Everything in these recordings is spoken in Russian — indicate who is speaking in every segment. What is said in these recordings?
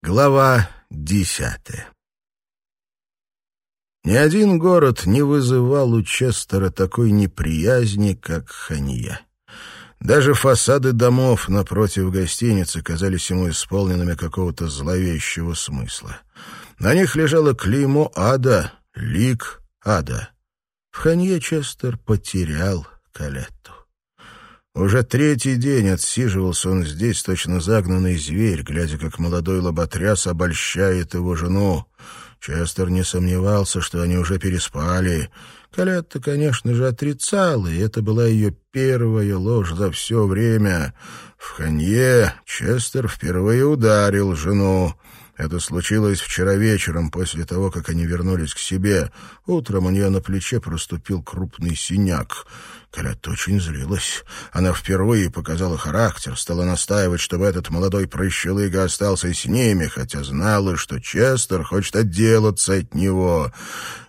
Speaker 1: Глава десятая Ни один город не вызывал у Честера такой неприязни, как Ханья. Даже фасады домов напротив гостиницы казались ему исполненными какого-то зловещего смысла. На них лежало клеймо ада, лик ада. В Ханье Честер потерял Калетту. Уже третий день отсиживался он здесь, точно загнанный зверь, глядя, как молодой лоботряс обольщает его жену. Честер не сомневался, что они уже переспали. Калетта, конечно же, отрицала, и это была ее первая ложь за все время. В Ханье Честер впервые ударил жену. Это случилось вчера вечером, после того, как они вернулись к себе. Утром у нее на плече проступил крупный синяк. Калетта очень злилась. Она впервые показала характер, стала настаивать, чтобы этот молодой прыщелыга остался с ними, хотя знала, что Честер хочет отделаться от него.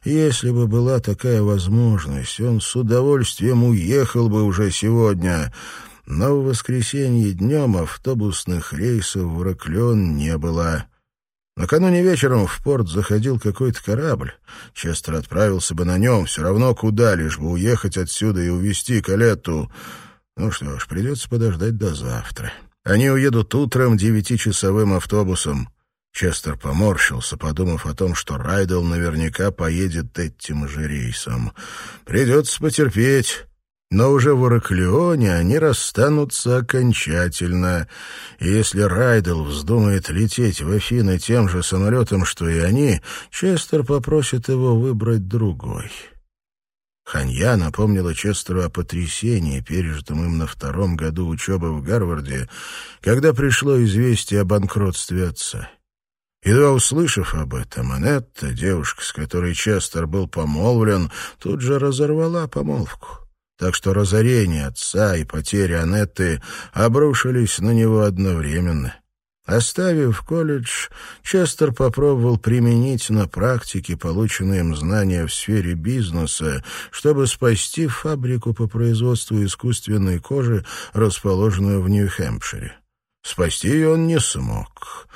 Speaker 1: Если бы была такая возможность, он с удовольствием уехал бы уже сегодня. Но в воскресенье днем автобусных рейсов в Раклен не было. Накануне вечером в порт заходил какой-то корабль. Честер отправился бы на нем, все равно куда, лишь бы уехать отсюда и увезти Калетту. Ну что ж, придется подождать до завтра. Они уедут утром девятичасовым автобусом. Честер поморщился, подумав о том, что Райдел наверняка поедет этим же рейсом. Придется потерпеть. Но уже в Ираклионе они расстанутся окончательно. И если Райдел вздумает лететь в Афины тем же самолетом, что и они, Честер попросит его выбрать другой. Ханья напомнила Честеру о потрясении, пережитом им на втором году учебы в Гарварде, когда пришло известие о банкротстве отца. Едва услышав об этом, Анетта, девушка, с которой Честер был помолвлен, тут же разорвала помолвку так что разорение отца и потеря Анетты обрушились на него одновременно. Оставив колледж, Честер попробовал применить на практике полученные им знания в сфере бизнеса, чтобы спасти фабрику по производству искусственной кожи, расположенную в Нью-Хэмпшире. Спасти ее он не смог.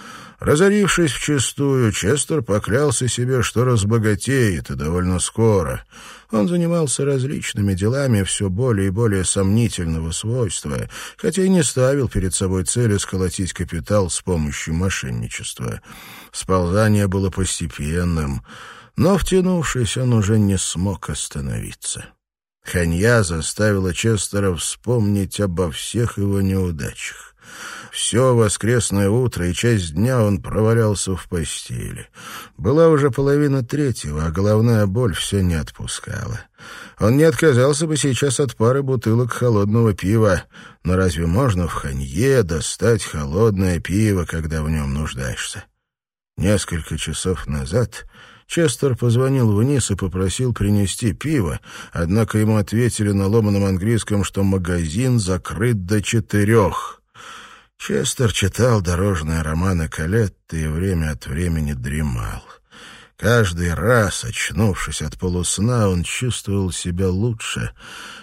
Speaker 1: Разорившись вчистую, Честер поклялся себе, что разбогатеет, и довольно скоро. Он занимался различными делами все более и более сомнительного свойства, хотя и не ставил перед собой цели сколотить капитал с помощью мошенничества. Сползание было постепенным, но, втянувшись, он уже не смог остановиться. Ханья заставила Честера вспомнить обо всех его неудачах. Все воскресное утро и часть дня он провалялся в постели. Была уже половина третьего, а головная боль все не отпускала. Он не отказался бы сейчас от пары бутылок холодного пива, но разве можно в ханье достать холодное пиво, когда в нем нуждаешься? Несколько часов назад Честер позвонил вниз и попросил принести пиво, однако ему ответили на ломаном английском, что магазин закрыт до четырех. Честер читал дорожные романы Калетты и время от времени дремал. Каждый раз, очнувшись от полусна, он чувствовал себя лучше,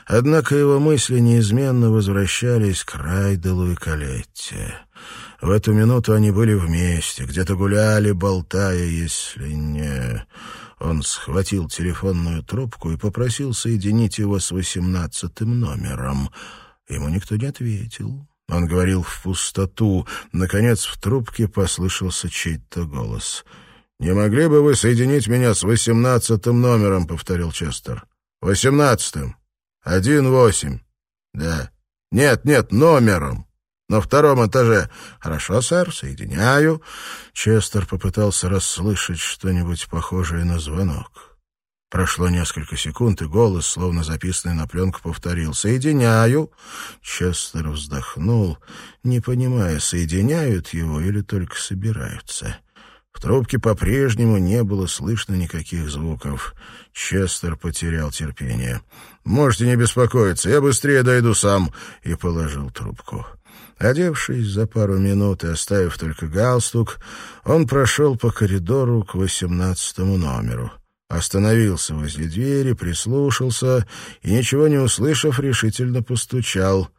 Speaker 1: однако его мысли неизменно возвращались к Райделу и Калетте. В эту минуту они были вместе, где-то гуляли, болтая, если не... Он схватил телефонную трубку и попросил соединить его с восемнадцатым номером. Ему никто не ответил. Он говорил в пустоту. Наконец в трубке послышался чей-то голос. «Не могли бы вы соединить меня с восемнадцатым номером?» — повторил Честер. «Восемнадцатым. Один восемь. Да. Нет, нет, номером. На втором этаже. Хорошо, сэр, соединяю». Честер попытался расслышать что-нибудь похожее на звонок. Прошло несколько секунд, и голос, словно записанный на пленку, повторил «Соединяю». Честер вздохнул, не понимая, соединяют его или только собираются. В трубке по-прежнему не было слышно никаких звуков. Честер потерял терпение. «Можете не беспокоиться, я быстрее дойду сам», и положил трубку. Одевшись за пару минут и оставив только галстук, он прошел по коридору к восемнадцатому номеру. Остановился возле двери, прислушался и, ничего не услышав, решительно постучал.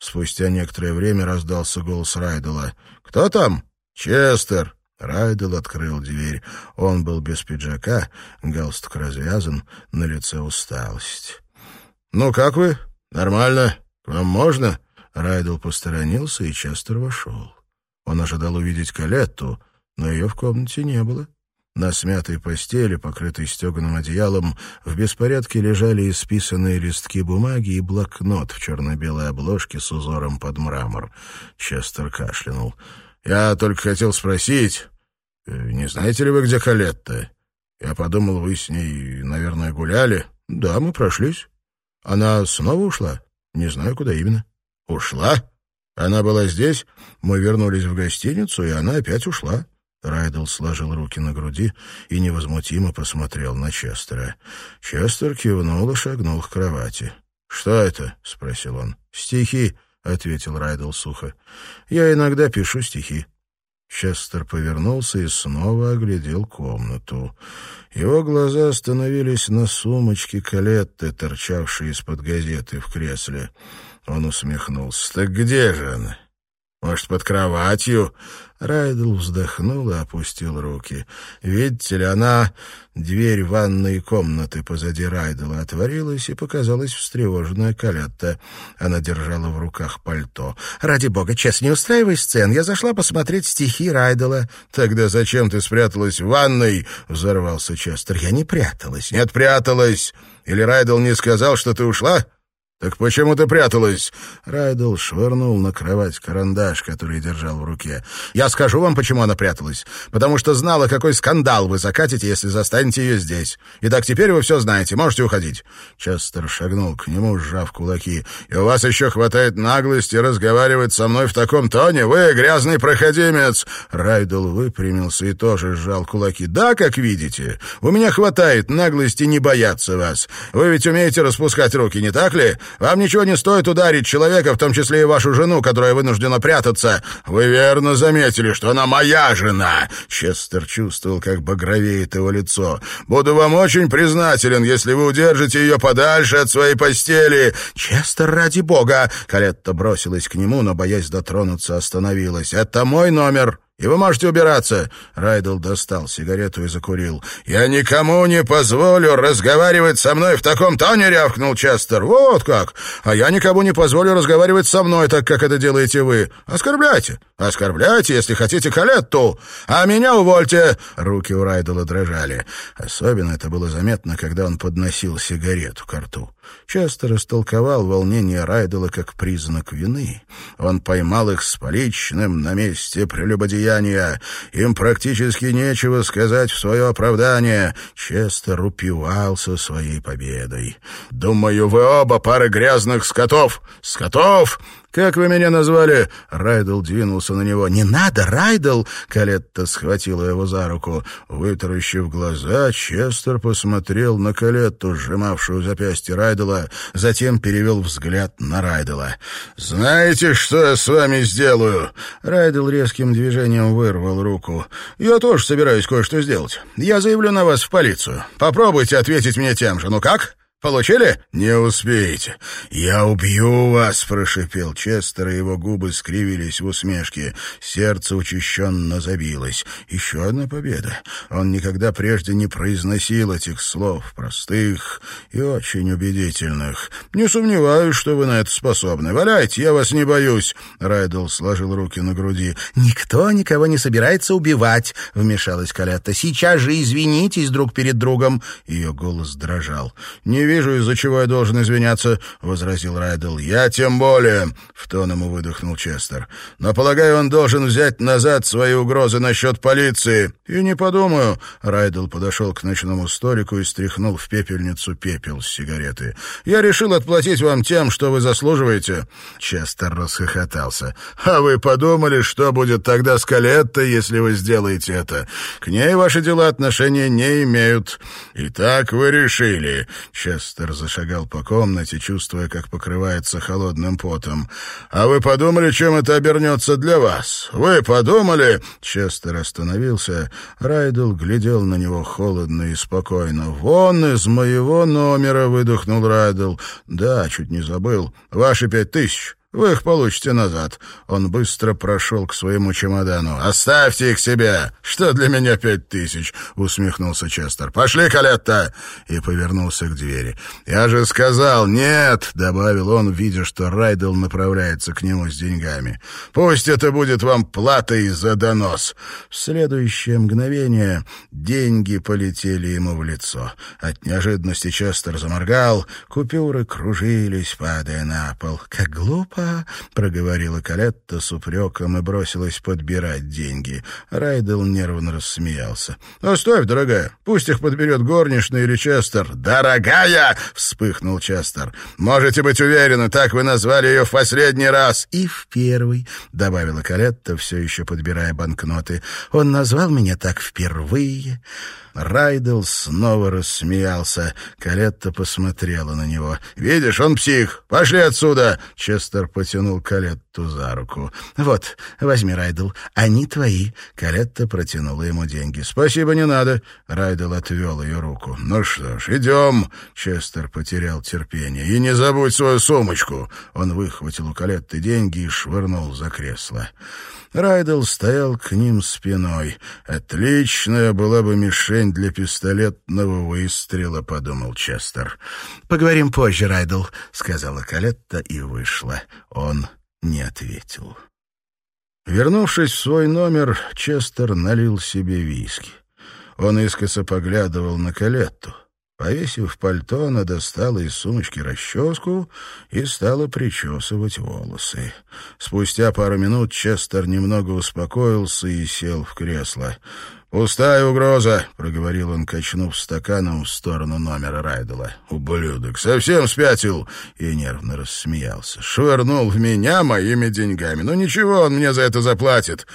Speaker 1: Спустя некоторое время раздался голос Райдела. «Кто там?» «Честер». Райдел открыл дверь. Он был без пиджака, галстук развязан, на лице усталость. «Ну, как вы? Нормально? Вам можно?» Райдел посторонился, и Честер вошел. Он ожидал увидеть Калетту, но ее в комнате не было. На смятой постели, покрытой стеганым одеялом, в беспорядке лежали исписанные листки бумаги и блокнот в черно-белой обложке с узором под мрамор. Честер кашлянул. «Я только хотел спросить, э, не знаете ли вы, где Калетта? Я подумал, вы с ней, наверное, гуляли. Да, мы прошлись. Она снова ушла? Не знаю, куда именно». «Ушла? Она была здесь? Мы вернулись в гостиницу, и она опять ушла». Райдл сложил руки на груди и невозмутимо посмотрел на Честера. Честер кивнул и шагнул к кровати. «Что это?» — спросил он. «Стихи», — ответил Райдл сухо. «Я иногда пишу стихи». Честер повернулся и снова оглядел комнату. Его глаза остановились на сумочке Калетты, торчавшей из-под газеты в кресле. Он усмехнулся. «Так где же она? Может, под кроватью?» Райдл вздохнул и опустил руки. Видите ли, она... Дверь ванной комнаты позади Райдела отворилась, и показалась встревоженная Калетта. Она держала в руках пальто. «Ради бога, честно, не устраивай сцен. Я зашла посмотреть стихи Райдела». «Тогда зачем ты спряталась в ванной?» — взорвался Честер. «Я не пряталась». «Нет, пряталась. Или Райдел не сказал, что ты ушла?» «Так почему ты пряталась?» Райдл швырнул на кровать карандаш, который держал в руке. «Я скажу вам, почему она пряталась. Потому что знала, какой скандал вы закатите, если застанете ее здесь. Итак, теперь вы все знаете. Можете уходить». Честер шагнул к нему, сжав кулаки. «И у вас еще хватает наглости разговаривать со мной в таком тоне? Вы грязный проходимец!» Райдл выпрямился и тоже сжал кулаки. «Да, как видите, у меня хватает наглости не бояться вас. Вы ведь умеете распускать руки, не так ли?» Вам ничего не стоит ударить человека, в том числе и вашу жену, которая вынуждена прятаться. Вы верно заметили, что она моя жена. Честер чувствовал, как багровеет его лицо. Буду вам очень признателен, если вы удержите ее подальше от своей постели. Честер, ради бога! Калетта бросилась к нему, но, боясь дотронуться, остановилась. Это мой номер. И вы можете убираться. Райдл достал сигарету и закурил. Я никому не позволю разговаривать со мной в таком тоне, рявкнул Честер. Вот как. А я никому не позволю разговаривать со мной, так как это делаете вы. Оскорбляйте. Оскорбляйте, если хотите Калетту. А меня увольте. Руки у Райдла дрожали. Особенно это было заметно, когда он подносил сигарету к рту. Часто растолковал волнение Райдела как признак вины. Он поймал их с поличным на месте прелюбодеяния. Им практически нечего сказать в свое оправдание. Честер упивался своей победой. «Думаю, вы оба пары грязных скотов! Скотов! «Как вы меня назвали?» Райдл двинулся на него. «Не надо, Райдл!» Калетта схватила его за руку. Вытаращив глаза, Честер посмотрел на Калетту, сжимавшую запястье Райдела, затем перевел взгляд на Райдела. «Знаете, что я с вами сделаю?» Райдел резким движением вырвал руку. «Я тоже собираюсь кое-что сделать. Я заявлю на вас в полицию. Попробуйте ответить мне тем же. Ну как?» Получили? Не успеете. Я убью вас, прошипел Честер, и его губы скривились в усмешке. Сердце учащенно забилось. Еще одна победа. Он никогда прежде не произносил этих слов, простых и очень убедительных. Не сомневаюсь, что вы на это способны. Валяйте, я вас не боюсь. Райдл сложил руки на груди. Никто никого не собирается убивать, вмешалась Калетта. Сейчас же извинитесь друг перед другом. Ее голос дрожал. Не вижу, из-за чего я должен извиняться», — возразил Райдл. «Я тем более», — в тон ему выдохнул Честер. «Но, полагаю, он должен взять назад свои угрозы насчет полиции». «И не подумаю». Райдл подошел к ночному столику и стряхнул в пепельницу пепел с сигареты. «Я решил отплатить вам тем, что вы заслуживаете». Честер расхохотался. «А вы подумали, что будет тогда с Калеттой, если вы сделаете это? К ней ваши дела отношения не имеют. Итак, вы решили». Честер Честер зашагал по комнате, чувствуя, как покрывается холодным потом. «А вы подумали, чем это обернется для вас? Вы подумали?» Честер остановился. Райдл глядел на него холодно и спокойно. «Вон из моего номера!» — выдохнул Райдл. «Да, чуть не забыл. Ваши пять тысяч. Вы их получите назад». Он быстро прошел к своему чемодану. «Оставьте их себе! Что для меня пять тысяч?» — усмехнулся Честер. «Пошли, Калетта!» И повернулся к двери. «Я же сказал, нет!» — добавил он, видя, что Райдел направляется к нему с деньгами. «Пусть это будет вам платой за донос!» В следующее мгновение деньги полетели ему в лицо. От неожиданности Честер заморгал, купюры кружились, падая на пол. «Как глупо!» — проговорила Калетта с упреком и бросилась подбирать деньги. Райдел нервно рассмеялся. «Оставь, дорогая, пусть их подберет горничная или Честер». «Дорогая!» — вспыхнул Честер. «Можете быть уверены, так вы назвали ее в последний раз». «И в первый», — добавила Калетта, все еще подбирая банкноты. «Он назвал меня так впервые». Райдел снова рассмеялся. Калетта посмотрела на него. «Видишь, он псих! Пошли отсюда!» Честер потянул Калетту за руку. «Вот, возьми, Райдел, они твои». Калетта протянула ему деньги. «Спасибо, не надо». Райдел отвел ее руку. «Ну что ж, идем». Честер потерял терпение. «И не забудь свою сумочку». Он выхватил у Калетты деньги и швырнул за кресло. Райдел стоял к ним спиной. «Отличная была бы мишень для пистолетного выстрела», — подумал Честер. «Поговорим позже, Райдел», — сказала Калетта и вышла. Он не ответил. Вернувшись в свой номер, Честер налил себе виски. Он искоса поглядывал на Калетту. Повесив пальто, она достала из сумочки расческу и стала причесывать волосы. Спустя пару минут Честер немного успокоился и сел в кресло. «Пустая угроза», — проговорил он, качнув стаканом в сторону номера Райдела. «Ублюдок, совсем спятил!» И нервно рассмеялся. «Швырнул в меня моими деньгами. Ну ничего, он мне за это заплатит.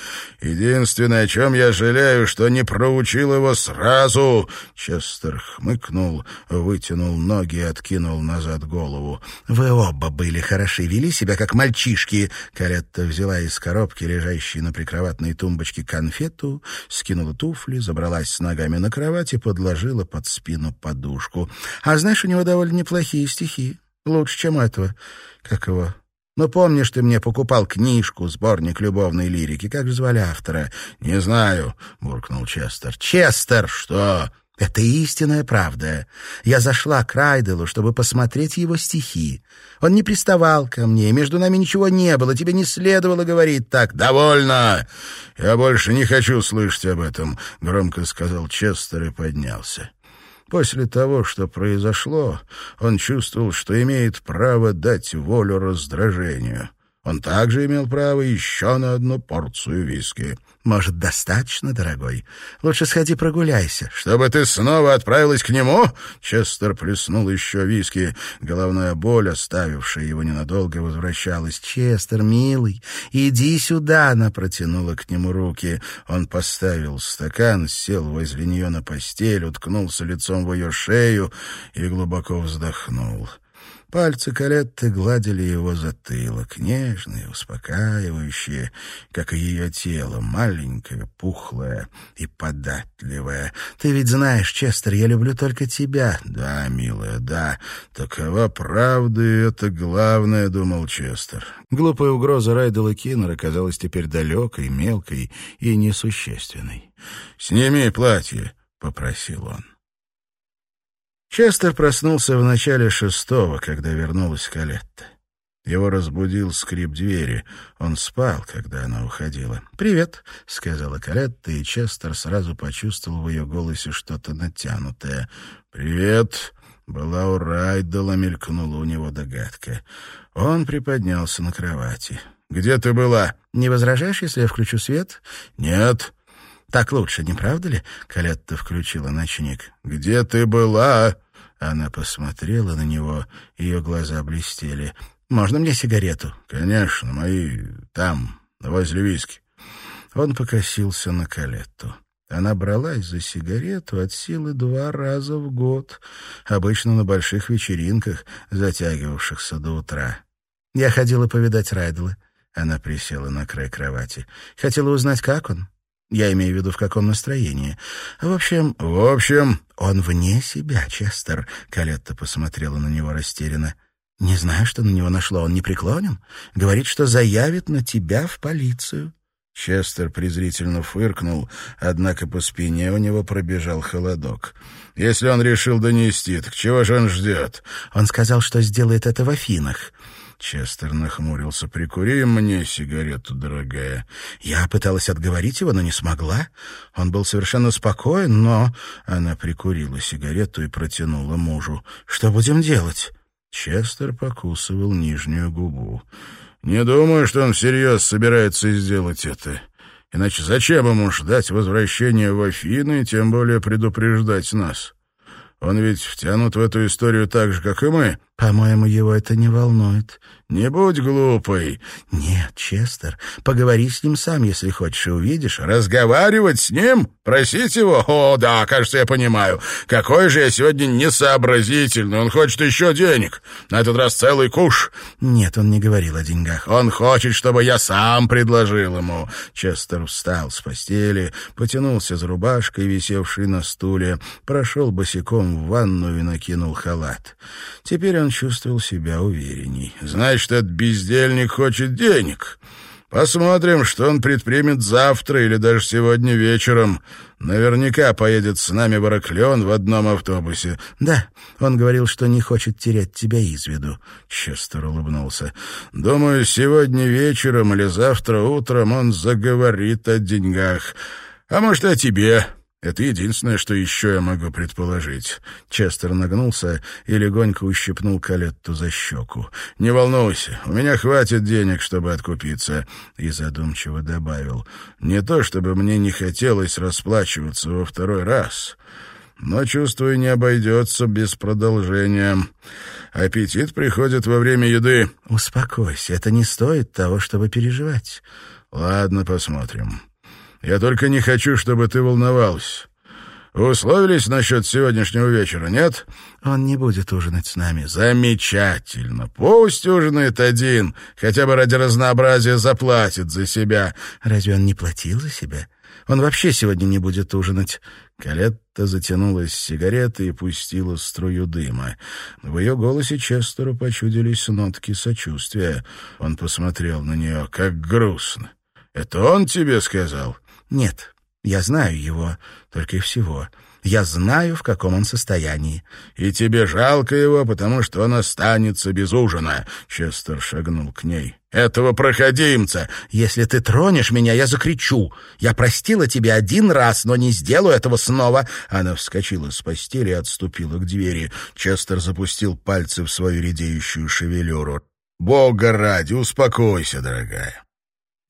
Speaker 1: Единственное, о чем я жалею, что не проучил его сразу». Честер хмыкнул, вытянул ноги и откинул назад голову. «Вы оба были хороши, вели себя как мальчишки». Каретта взяла из коробки, лежащей на прикроватной тумбочке, конфету, скинула ту туфли, забралась с ногами на кровать и подложила под спину подушку. А знаешь, у него довольно неплохие стихи. Лучше, чем этого. Как его? Ну, помнишь, ты мне покупал книжку, сборник любовной лирики. Как звали автора? — Не знаю, — буркнул Честер. — Честер! Что? Это истинная правда. Я зашла к Райделу, чтобы посмотреть его стихи. Он не приставал ко мне, между нами ничего не было, тебе не следовало говорить так. «Довольно! Я больше не хочу слышать об этом», — громко сказал Честер и поднялся. После того, что произошло, он чувствовал, что имеет право дать волю раздражению. Он также имел право еще на одну порцию виски. «Может, достаточно, дорогой? Лучше сходи прогуляйся». «Чтобы ты снова отправилась к нему?» Честер плеснул еще виски. Головная боль, оставившая его ненадолго, возвращалась. «Честер, милый, иди сюда!» Она протянула к нему руки. Он поставил стакан, сел возле нее на постель, уткнулся лицом в ее шею и глубоко вздохнул. Пальцы Калетты гладили его затылок, нежные, успокаивающие, как и ее тело, маленькое, пухлое и податливое. «Ты ведь знаешь, Честер, я люблю только тебя». «Да, милая, да. Такова правда, и это главное», — думал Честер. Глупая угроза Райдела Киннера казалась теперь далекой, мелкой и несущественной. «Сними платье», — попросил он. Честер проснулся в начале шестого, когда вернулась Калетта. Его разбудил скрип двери. Он спал, когда она уходила. «Привет», — сказала Калетта, и Честер сразу почувствовал в ее голосе что-то натянутое. «Привет», — была у Райдела, мелькнула у него догадка. Он приподнялся на кровати. «Где ты была?» «Не возражаешь, если я включу свет?» «Нет». Так лучше, не правда ли?» — Калетта включила ночник. «Где ты была?» Она посмотрела на него, ее глаза блестели. «Можно мне сигарету?» «Конечно, мои там, возле виски». Он покосился на Калетту. Она бралась за сигарету от силы два раза в год, обычно на больших вечеринках, затягивавшихся до утра. Я ходила повидать Райдела. Она присела на край кровати. Хотела узнать, как он. Я имею в виду, в каком настроении. В общем... В общем... Он вне себя, Честер. Калетта посмотрела на него растерянно.
Speaker 2: Не знаю, что на него нашло. Он не преклонен. Говорит, что заявит на тебя в полицию.
Speaker 1: Честер презрительно фыркнул, однако по спине у него пробежал холодок. «Если он решил донести, так чего же он ждет?»
Speaker 2: Он сказал, что сделает это в Афинах.
Speaker 1: Честер нахмурился. «Прикури мне сигарету, дорогая».
Speaker 2: Я пыталась отговорить его, но не смогла. Он был совершенно спокоен, но... Она прикурила сигарету и протянула мужу. «Что будем делать?»
Speaker 1: Честер покусывал нижнюю губу. «Не думаю, что он всерьез собирается сделать это. Иначе зачем ему ждать возвращения в Афины и тем более предупреждать нас? Он ведь втянут в эту историю так же, как и мы».
Speaker 2: По-моему, его это не волнует.
Speaker 1: Не будь глупой.
Speaker 2: Нет, Честер, поговори с ним сам, если хочешь, и увидишь.
Speaker 1: Разговаривать с ним? Просить его? О, да, кажется, я понимаю. Какой же я сегодня несообразительный. Он хочет еще денег. На этот раз целый куш.
Speaker 2: Нет, он не говорил о деньгах.
Speaker 1: Он хочет, чтобы я сам предложил ему. Честер встал с постели, потянулся за рубашкой, висевшей на стуле, прошел босиком в ванную и накинул халат. Теперь он чувствовал себя уверенней. «Значит, этот бездельник хочет денег. Посмотрим, что он предпримет завтра или даже сегодня вечером. Наверняка поедет с нами в Ираклион в одном автобусе».
Speaker 2: «Да, он говорил, что не хочет терять тебя из виду».
Speaker 1: Честер улыбнулся. «Думаю, сегодня вечером или завтра утром он заговорит о деньгах. А может, о тебе». Это единственное, что еще я могу предположить. Честер нагнулся и легонько ущипнул Калетту за щеку. «Не волнуйся, у меня хватит денег, чтобы откупиться», и задумчиво добавил. «Не то, чтобы мне не хотелось расплачиваться во второй раз, но, чувствую, не обойдется без продолжения. Аппетит приходит во время еды».
Speaker 2: «Успокойся, это не стоит того, чтобы переживать».
Speaker 1: «Ладно, посмотрим». Я только не хочу, чтобы ты волновалась. Условились насчет сегодняшнего вечера, нет?
Speaker 2: Он не будет ужинать с нами.
Speaker 1: Замечательно. Пусть ужинает один, хотя бы ради разнообразия заплатит за себя.
Speaker 2: Разве он не платил за себя? Он вообще сегодня не будет ужинать.
Speaker 1: Калетта затянулась сигаретой и пустила струю дыма. В ее голосе Честеру почудились нотки сочувствия. Он посмотрел на нее, как грустно. «Это он тебе сказал?»
Speaker 2: Нет, я знаю его, только и всего. Я знаю, в каком он состоянии.
Speaker 1: И тебе жалко его, потому что он останется без ужина. Честер шагнул к ней. Этого проходимца.
Speaker 2: Если ты тронешь меня, я закричу. Я простила тебя один раз, но не сделаю этого снова. Она вскочила с постели и отступила к двери. Честер запустил пальцы в свою редеющую шевелюру.
Speaker 1: Бога ради, успокойся, дорогая.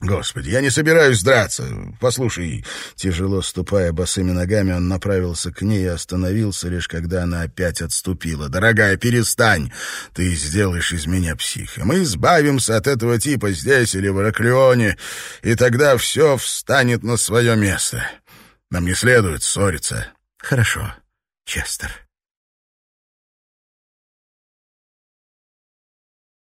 Speaker 1: Господи, я не собираюсь драться. Послушай, тяжело ступая босыми ногами, он направился к ней и остановился, лишь когда она опять отступила. Дорогая, перестань. Ты сделаешь из меня психа. Мы избавимся от этого типа здесь или в Ираклионе, и тогда все встанет на свое место. Нам не следует ссориться.
Speaker 2: Хорошо, Честер.